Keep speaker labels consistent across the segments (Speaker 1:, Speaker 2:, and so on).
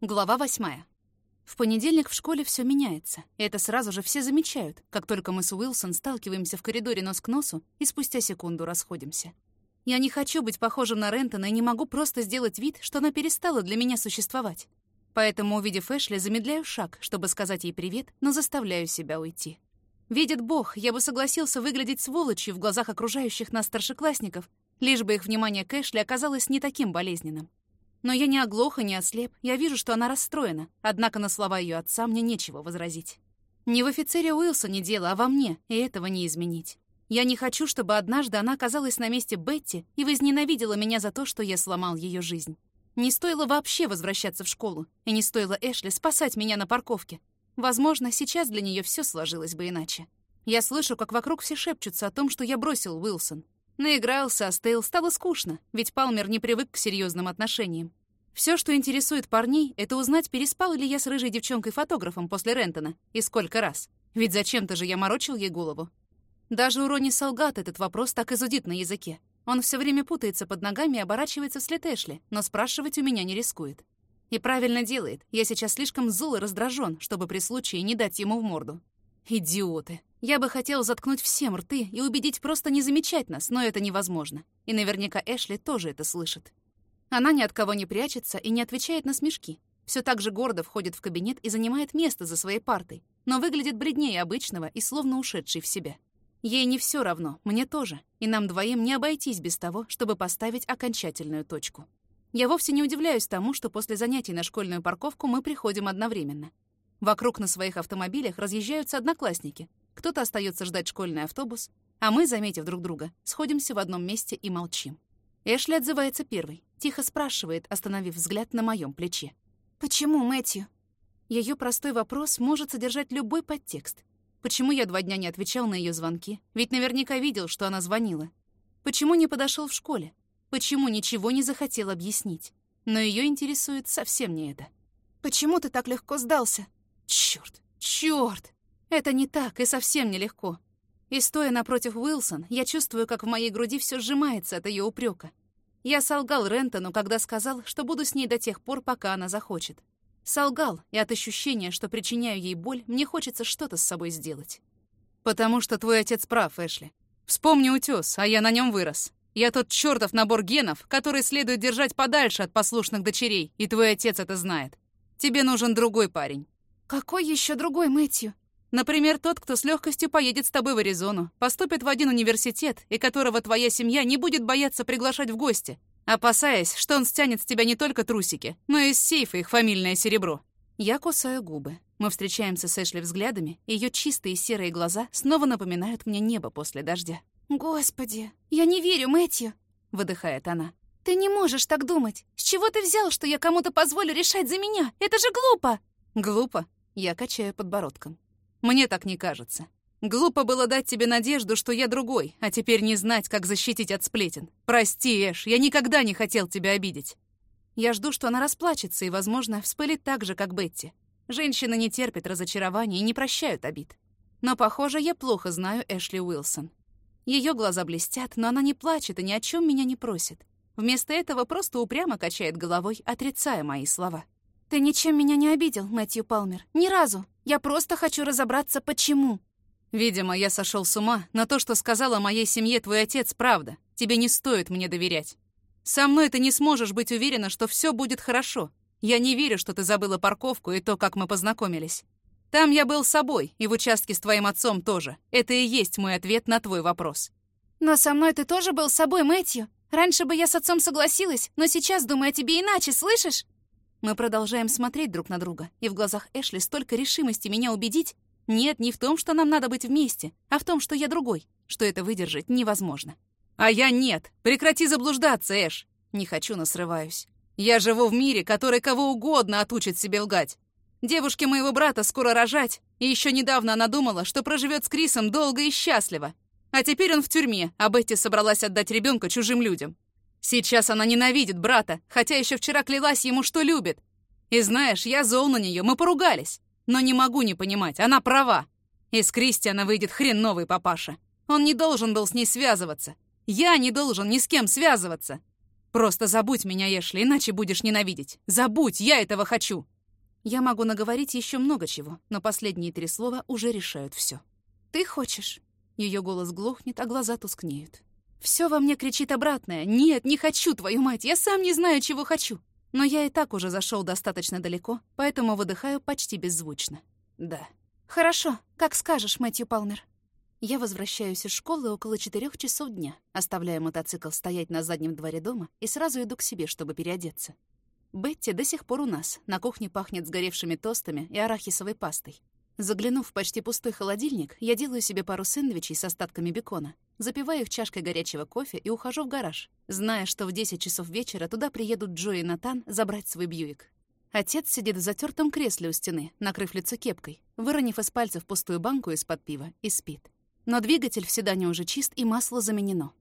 Speaker 1: Глава восьмая. В понедельник в школе все меняется. И это сразу же все замечают, как только мы с Уилсон сталкиваемся в коридоре нос к носу и спустя секунду расходимся. Я не хочу быть похожим на Рентона и не могу просто сделать вид, что она перестала для меня существовать. Поэтому, увидев Эшли, замедляю шаг, чтобы сказать ей привет, но заставляю себя уйти. Видит Бог, я бы согласился выглядеть сволочью в глазах окружающих нас старшеклассников, лишь бы их внимание к Эшли оказалось не таким болезненным. Но я не оглох и не ослеп, я вижу, что она расстроена, однако на слова ее отца мне нечего возразить. Не в офицере Уилсоне дело, а во мне, и этого не изменить. Я не хочу, чтобы однажды она оказалась на месте Бетти и возненавидела меня за то, что я сломал ее жизнь. Не стоило вообще возвращаться в школу, и не стоило Эшли спасать меня на парковке. Возможно, сейчас для нее все сложилось бы иначе. Я слышу, как вокруг все шепчутся о том, что я бросил Уилсон, Наигрался, остыл, стало скучно, ведь Палмер не привык к серьезным отношениям. Все, что интересует парней, это узнать, переспал ли я с рыжей девчонкой-фотографом после Рентона, и сколько раз. Ведь зачем-то же я морочил ей голову. Даже у Рони Солгат этот вопрос так изудит на языке. Он все время путается под ногами и оборачивается вслед Эшли, но спрашивать у меня не рискует. И правильно делает. Я сейчас слишком зол и раздражен, чтобы при случае не дать ему в морду. Идиоты. Я бы хотел заткнуть всем рты и убедить просто не замечать нас, но это невозможно. И наверняка Эшли тоже это слышит. Она ни от кого не прячется и не отвечает на смешки. Все так же гордо входит в кабинет и занимает место за своей партой, но выглядит бреднее обычного и словно ушедший в себя. Ей не все равно, мне тоже, и нам двоим не обойтись без того, чтобы поставить окончательную точку. Я вовсе не удивляюсь тому, что после занятий на школьную парковку мы приходим одновременно. Вокруг на своих автомобилях разъезжаются одноклассники. Кто-то остается ждать школьный автобус, а мы, заметив друг друга, сходимся в одном месте и молчим. Эшли отзывается первой, тихо спрашивает, остановив взгляд на моем плече. «Почему, Мэтью?» Ее простой вопрос может содержать любой подтекст. Почему я два дня не отвечал на ее звонки? Ведь наверняка видел, что она звонила. Почему не подошел в школе? Почему ничего не захотел объяснить? Но ее интересует совсем не это. «Почему ты так легко сдался?» Черт, черт! Это не так и совсем нелегко. И стоя напротив Уилсон, я чувствую, как в моей груди все сжимается от ее упрека. Я солгал Рентону, когда сказал, что буду с ней до тех пор, пока она захочет. Солгал, и от ощущения, что причиняю ей боль, мне хочется что-то с собой сделать. «Потому что твой отец прав, Эшли. Вспомни утес, а я на нем вырос. Я тот чертов набор генов, который следует держать подальше от послушных дочерей, и твой отец это знает. Тебе нужен другой парень. «Какой еще другой Мэтью?» «Например, тот, кто с легкостью поедет с тобой в Аризону, поступит в один университет, и которого твоя семья не будет бояться приглашать в гости, опасаясь, что он стянет с тебя не только трусики, но и из сейфа их фамильное серебро». Я кусаю губы. Мы встречаемся с Эшли взглядами, и ее чистые серые глаза снова напоминают мне небо после дождя. «Господи, я не верю, Мэтью!» — выдыхает она. «Ты не можешь так думать! С чего ты взял, что я кому-то позволю решать за меня? Это же глупо!» «Глупо? Я качаю подбородком. Мне так не кажется. Глупо было дать тебе надежду, что я другой, а теперь не знать, как защитить от сплетен. Прости, Эш, я никогда не хотел тебя обидеть. Я жду, что она расплачется и, возможно, вспылит так же, как Бетти. Женщины не терпят разочарования и не прощают обид. Но, похоже, я плохо знаю Эшли Уилсон. Ее глаза блестят, но она не плачет и ни о чем меня не просит. Вместо этого просто упрямо качает головой, отрицая мои слова. «Ты ничем меня не обидел, Мэтью Палмер. Ни разу. Я просто хочу разобраться, почему». «Видимо, я сошел с ума, но то, что сказал о моей семье твой отец, правда. Тебе не стоит мне доверять. Со мной ты не сможешь быть уверена, что все будет хорошо. Я не верю, что ты забыла парковку и то, как мы познакомились. Там я был собой, и в участке с твоим отцом тоже. Это и есть мой ответ на твой вопрос». «Но со мной ты тоже был собой, Мэтью. Раньше бы я с отцом согласилась, но сейчас думаю о тебе иначе, слышишь?» Мы продолжаем смотреть друг на друга, и в глазах Эшли столько решимости меня убедить. Нет, не в том, что нам надо быть вместе, а в том, что я другой, что это выдержать невозможно. А я нет. Прекрати заблуждаться, Эш. Не хочу, но срываюсь. Я живу в мире, который кого угодно отучит себе лгать. Девушке моего брата скоро рожать, и еще недавно она думала, что проживет с Крисом долго и счастливо. А теперь он в тюрьме, а Бетти собралась отдать ребенка чужим людям. Сейчас она ненавидит брата, хотя еще вчера клялась ему, что любит. И знаешь, я зол на нее, мы поругались. Но не могу не понимать, она права. Из Кристиана выйдет хрен новый папаша. Он не должен был с ней связываться. Я не должен ни с кем связываться. Просто забудь меня, Эшли, иначе будешь ненавидеть. Забудь, я этого хочу!» Я могу наговорить еще много чего, но последние три слова уже решают все. «Ты хочешь?» Ее голос глохнет, а глаза тускнеют. Все во мне кричит обратное. «Нет, не хочу, твою мать! Я сам не знаю, чего хочу!» Но я и так уже зашел достаточно далеко, поэтому выдыхаю почти беззвучно. «Да». «Хорошо, как скажешь, Мэтью Палмер». Я возвращаюсь из школы около четырех часов дня, оставляя мотоцикл стоять на заднем дворе дома и сразу иду к себе, чтобы переодеться. Бетти до сих пор у нас. На кухне пахнет сгоревшими тостами и арахисовой пастой. Заглянув в почти пустой холодильник, я делаю себе пару сэндвичей с остатками бекона, запиваю их чашкой горячего кофе и ухожу в гараж, зная, что в 10 часов вечера туда приедут Джо и Натан забрать свой Бьюик. Отец сидит в затертом кресле у стены, накрыв лицо кепкой, выронив из пальцев пустую банку из-под пива, и спит. Но двигатель в седане уже чист, и масло заменено.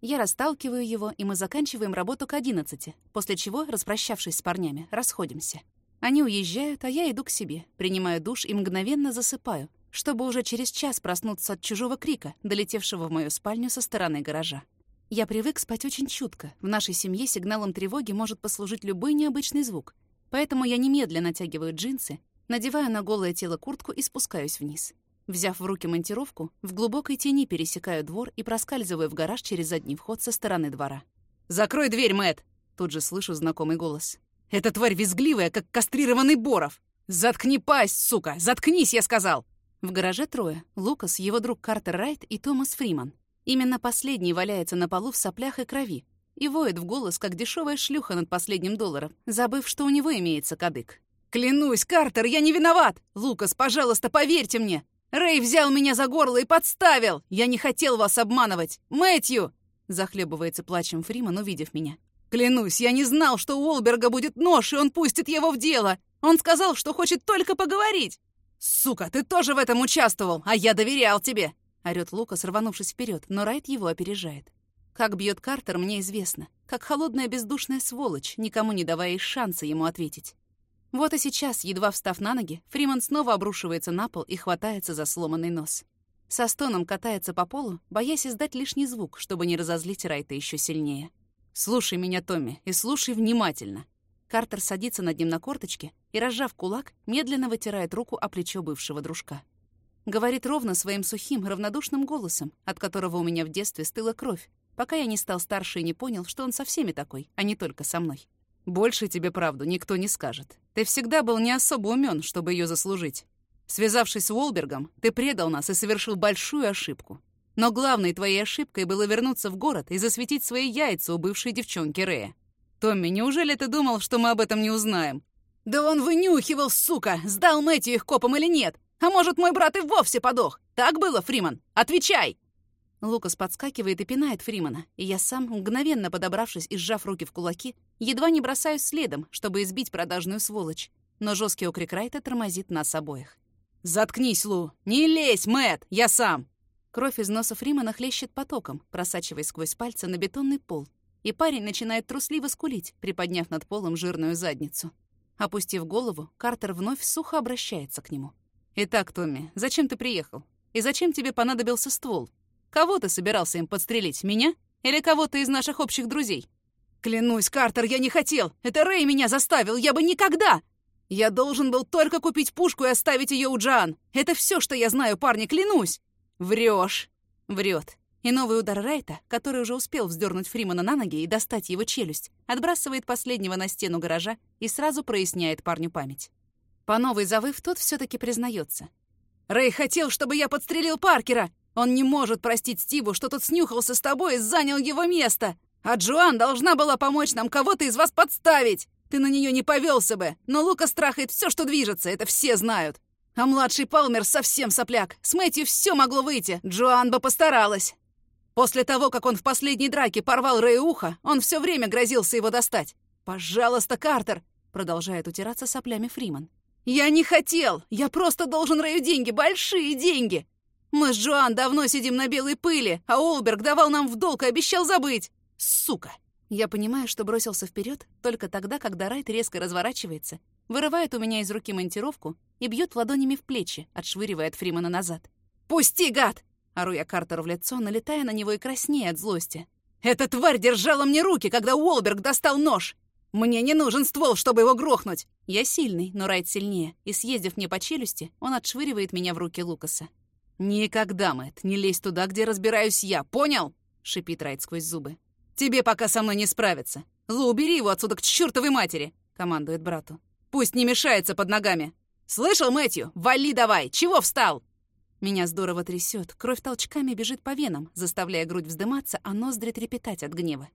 Speaker 1: Я расталкиваю его, и мы заканчиваем работу к 11, после чего, распрощавшись с парнями, расходимся. Они уезжают, а я иду к себе, принимаю душ и мгновенно засыпаю, чтобы уже через час проснуться от чужого крика, долетевшего в мою спальню со стороны гаража. Я привык спать очень чутко. В нашей семье сигналом тревоги может послужить любой необычный звук. Поэтому я немедленно натягиваю джинсы, надеваю на голое тело куртку и спускаюсь вниз. Взяв в руки монтировку, в глубокой тени пересекаю двор и проскальзываю в гараж через задний вход со стороны двора. «Закрой дверь, Мэтт!» Тут же слышу знакомый голос. Эта тварь визгливая, как кастрированный Боров. Заткни пасть, сука! Заткнись, я сказал!» В гараже трое. Лукас, его друг Картер Райт и Томас Фриман. Именно последний валяется на полу в соплях и крови и воет в голос, как дешевая шлюха над последним долларом, забыв, что у него имеется кадык. «Клянусь, Картер, я не виноват! Лукас, пожалуйста, поверьте мне! Рэй взял меня за горло и подставил! Я не хотел вас обманывать! Мэтью!» Захлебывается плачем Фриман, увидев меня. Клянусь, я не знал, что у Уолберга будет нож, и он пустит его в дело. Он сказал, что хочет только поговорить. Сука, ты тоже в этом участвовал, а я доверял тебе. Орёт Лукас, рванувшись вперед, но Райт его опережает. Как бьет Картер, мне известно. Как холодная бездушная сволочь, никому не давая и шанса ему ответить. Вот и сейчас, едва встав на ноги, Фриман снова обрушивается на пол и хватается за сломанный нос. Со стоном катается по полу, боясь издать лишний звук, чтобы не разозлить Райта еще сильнее. «Слушай меня, Томми, и слушай внимательно». Картер садится над ним на корточке и, разжав кулак, медленно вытирает руку о плечо бывшего дружка. Говорит ровно своим сухим, равнодушным голосом, от которого у меня в детстве стыла кровь, пока я не стал старше и не понял, что он со всеми такой, а не только со мной. «Больше тебе правду никто не скажет. Ты всегда был не особо умен, чтобы ее заслужить. Связавшись с Уолбергом, ты предал нас и совершил большую ошибку. Но главной твоей ошибкой было вернуться в город и засветить свои яйца у бывшей девчонки Рэя. Томми, неужели ты думал, что мы об этом не узнаем? Да он вынюхивал, сука! Сдал Мэтью их копом или нет? А может, мой брат и вовсе подох? Так было, Фриман? Отвечай!» Лукас подскакивает и пинает Фримана, и я сам, мгновенно подобравшись и сжав руки в кулаки, едва не бросаюсь следом, чтобы избить продажную сволочь. Но жесткий окрик Райта тормозит нас обоих. «Заткнись, Лу! Не лезь, Мэт, Я сам!» Кровь из носа Фримана хлещет потоком, просачиваясь сквозь пальцы на бетонный пол. И парень начинает трусливо скулить, приподняв над полом жирную задницу. Опустив голову, Картер вновь сухо обращается к нему. «Итак, Томми, зачем ты приехал? И зачем тебе понадобился ствол? Кого ты собирался им подстрелить, меня? Или кого-то из наших общих друзей?» «Клянусь, Картер, я не хотел! Это Рэй меня заставил! Я бы никогда!» «Я должен был только купить пушку и оставить ее у Джан. Это все, что я знаю, парни, клянусь!» Врешь. Врет. И новый удар Райта, который уже успел вздернуть Фримана на ноги и достать его челюсть, отбрасывает последнего на стену гаража и сразу проясняет парню память. По новой завыв, тот все таки признается. «Рэй хотел, чтобы я подстрелил Паркера! Он не может простить Стиву, что тот снюхался с тобой и занял его место! А Джоан должна была помочь нам кого-то из вас подставить! Ты на нее не повелся бы, но Лука страхает все, что движется, это все знают!» А младший Палмер совсем сопляк. С Мэтью все могло выйти. Джоан бы постаралась. После того, как он в последней драке порвал Рэю ухо, он все время грозился его достать. «Пожалуйста, Картер!» — продолжает утираться соплями Фриман. «Я не хотел! Я просто должен Рэю деньги, большие деньги! Мы с Джоан давно сидим на белой пыли, а Олберг давал нам в долг и обещал забыть! Сука!» Я понимаю, что бросился вперед только тогда, когда Райт резко разворачивается, вырывает у меня из руки монтировку и бьет ладонями в плечи, отшвыривая от Фримана назад. «Пусти, гад!» — ору я Картеру в лицо, налетая на него и краснея от злости. Эта тварь держала мне руки, когда Уолберг достал нож! Мне не нужен ствол, чтобы его грохнуть! Я сильный, но Райт сильнее, и, съездив мне по челюсти, он отшвыривает меня в руки Лукаса. «Никогда, Мэтт, не лезь туда, где разбираюсь я, понял?» — шипит Райт сквозь зубы. «Тебе пока со мной не справиться. Лу, убери его отсюда к чертовой матери!» — командует брату. «Пусть не мешается под ногами!» «Слышал, Мэтью? Вали давай! Чего встал?» Меня здорово трясет, кровь толчками бежит по венам, заставляя грудь вздыматься, а ноздри трепетать от гнева.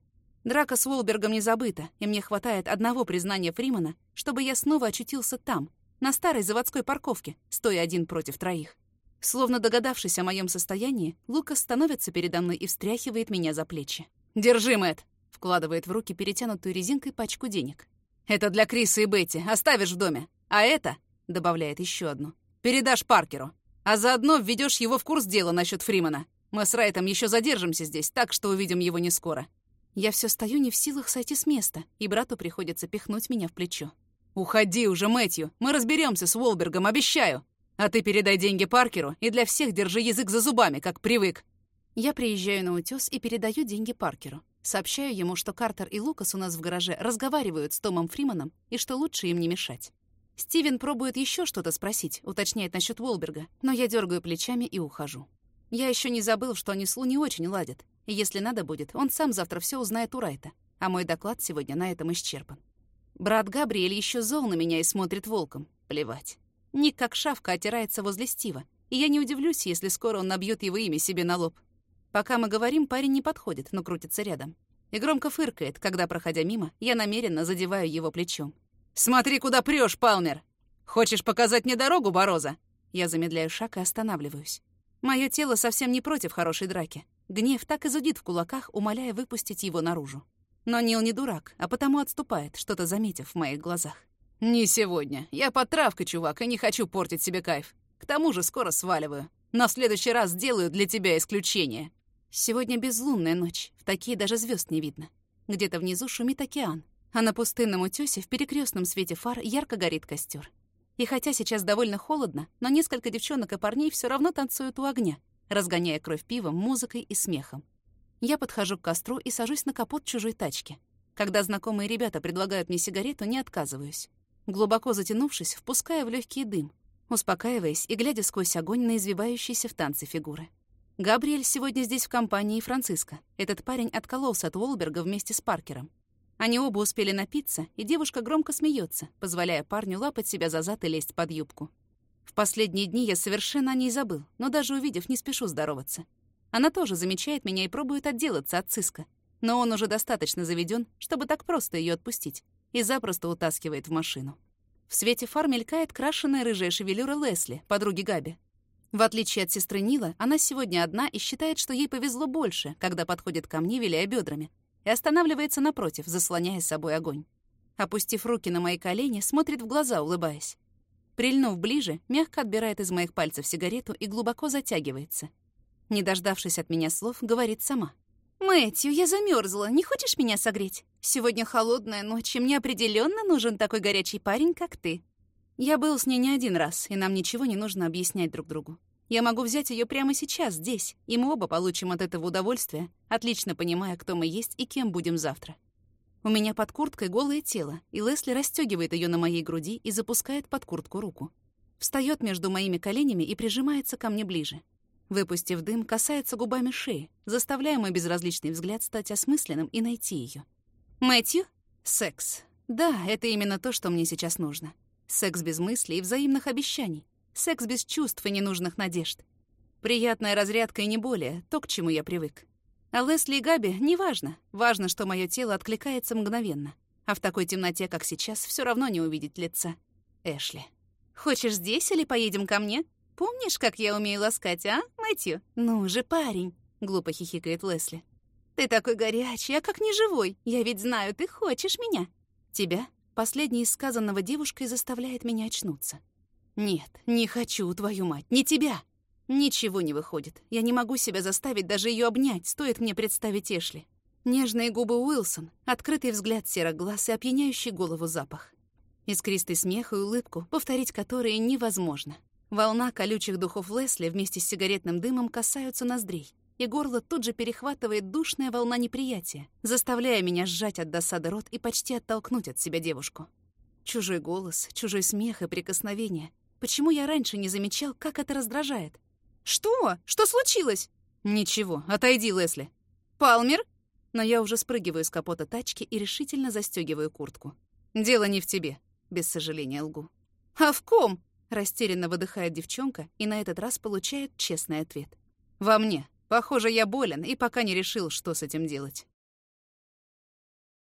Speaker 1: Драка с Уолбергом не забыта, и мне хватает одного признания Фримана, чтобы я снова очутился там, на старой заводской парковке, стоя один против троих. Словно догадавшись о моем состоянии, Лукас становится передо мной и встряхивает меня за плечи. «Держи, Мэтт!» — вкладывает в руки перетянутую резинкой пачку денег. «Это для Криса и Бетти, оставишь в доме. А это...» — добавляет еще одну. «Передашь Паркеру. А заодно введешь его в курс дела насчет Фримана. Мы с Райтом еще задержимся здесь, так что увидим его не скоро». Я все стою не в силах сойти с места, и брату приходится пихнуть меня в плечо. «Уходи уже, Мэтью! Мы разберемся с Уолбергом, обещаю!» А ты передай деньги Паркеру и для всех держи язык за зубами, как привык. Я приезжаю на утёс и передаю деньги Паркеру. Сообщаю ему, что Картер и Лукас у нас в гараже разговаривают с Томом Фриманом и что лучше им не мешать. Стивен пробует еще что-то спросить, уточняет насчет Уолберга, но я дергаю плечами и ухожу. Я еще не забыл, что они с Лу не очень ладят, и если надо будет, он сам завтра все узнает у Райта, а мой доклад сегодня на этом исчерпан. Брат Габриэль еще зол на меня и смотрит волком. Плевать. Ник как шавка отирается возле Стива, и я не удивлюсь, если скоро он набьет его имя себе на лоб. Пока мы говорим, парень не подходит, но крутится рядом. И громко фыркает, когда, проходя мимо, я намеренно задеваю его плечом. «Смотри, куда прешь, Палмер! Хочешь показать мне дорогу, Бороза?» Я замедляю шаг и останавливаюсь. Мое тело совсем не против хорошей драки. Гнев так и зудит в кулаках, умоляя выпустить его наружу. Но Нил не дурак, а потому отступает, что-то заметив в моих глазах. «Не сегодня. Я под травкой, чувак, и не хочу портить себе кайф. К тому же скоро сваливаю. В следующий раз сделаю для тебя исключение». Сегодня безлунная ночь, в такие даже звезд не видно. Где-то внизу шумит океан, а на пустынном утёсе в перекрестном свете фар ярко горит костер. И хотя сейчас довольно холодно, но несколько девчонок и парней все равно танцуют у огня, разгоняя кровь пивом, музыкой и смехом. Я подхожу к костру и сажусь на капот чужой тачки. Когда знакомые ребята предлагают мне сигарету, не отказываюсь глубоко затянувшись, впуская в легкий дым, успокаиваясь и глядя сквозь огонь на извивающиеся в танце фигуры. Габриэль сегодня здесь в компании Франциска. Этот парень откололся от Уолберга вместе с Паркером. Они оба успели напиться, и девушка громко смеется, позволяя парню лапать себя за зад и лезть под юбку. В последние дни я совершенно о ней забыл, но даже увидев, не спешу здороваться. Она тоже замечает меня и пробует отделаться от Циска. Но он уже достаточно заведен, чтобы так просто ее отпустить и запросто утаскивает в машину. В свете фар мелькает крашеная рыжая шевелюра Лесли, подруги Габи. В отличие от сестры Нила, она сегодня одна и считает, что ей повезло больше, когда подходит ко мне, виляя бедрами, и останавливается напротив, заслоняя с собой огонь. Опустив руки на мои колени, смотрит в глаза, улыбаясь. Прильнув ближе, мягко отбирает из моих пальцев сигарету и глубоко затягивается. Не дождавшись от меня слов, говорит сама. «Мэтью, я замерзла. Не хочешь меня согреть? Сегодня холодная ночь, и мне определенно нужен такой горячий парень, как ты». Я был с ней не один раз, и нам ничего не нужно объяснять друг другу. Я могу взять ее прямо сейчас, здесь, и мы оба получим от этого удовольствие, отлично понимая, кто мы есть и кем будем завтра. У меня под курткой голое тело, и Лесли расстегивает ее на моей груди и запускает под куртку руку. Встает между моими коленями и прижимается ко мне ближе. Выпустив дым, касается губами шеи, заставляя мой безразличный взгляд стать осмысленным и найти ее. «Мэтью?» «Секс. Да, это именно то, что мне сейчас нужно. Секс без мыслей и взаимных обещаний. Секс без чувств и ненужных надежд. Приятная разрядка и не более, то, к чему я привык. А Лесли и Габи — неважно. Важно, что мое тело откликается мгновенно. А в такой темноте, как сейчас, все равно не увидеть лица. Эшли. «Хочешь здесь или поедем ко мне?» Помнишь, как я умею ласкать, а, Мэтью? Ну же, парень!» — глупо хихикает Лесли. «Ты такой горячий, а как неживой. Я ведь знаю, ты хочешь меня». «Тебя?» — последнее из сказанного девушкой заставляет меня очнуться. «Нет, не хочу, твою мать, не тебя!» Ничего не выходит. Я не могу себя заставить даже ее обнять, стоит мне представить Эшли. Нежные губы Уилсон, открытый взгляд серых глаз и опьяняющий голову запах. Искристый смех и улыбку, повторить которые невозможно. Волна колючих духов Лесли вместе с сигаретным дымом касаются ноздрей, и горло тут же перехватывает душная волна неприятия, заставляя меня сжать от досады рот и почти оттолкнуть от себя девушку. Чужой голос, чужой смех и прикосновение. Почему я раньше не замечал, как это раздражает? «Что? Что случилось?» «Ничего, отойди, Лесли». «Палмер?» Но я уже спрыгиваю с капота тачки и решительно застегиваю куртку. «Дело не в тебе», — без сожаления лгу. «А в ком?» — растерянно выдыхает девчонка и на этот раз получает честный ответ. «Во мне. Похоже, я болен и пока не решил, что с этим делать».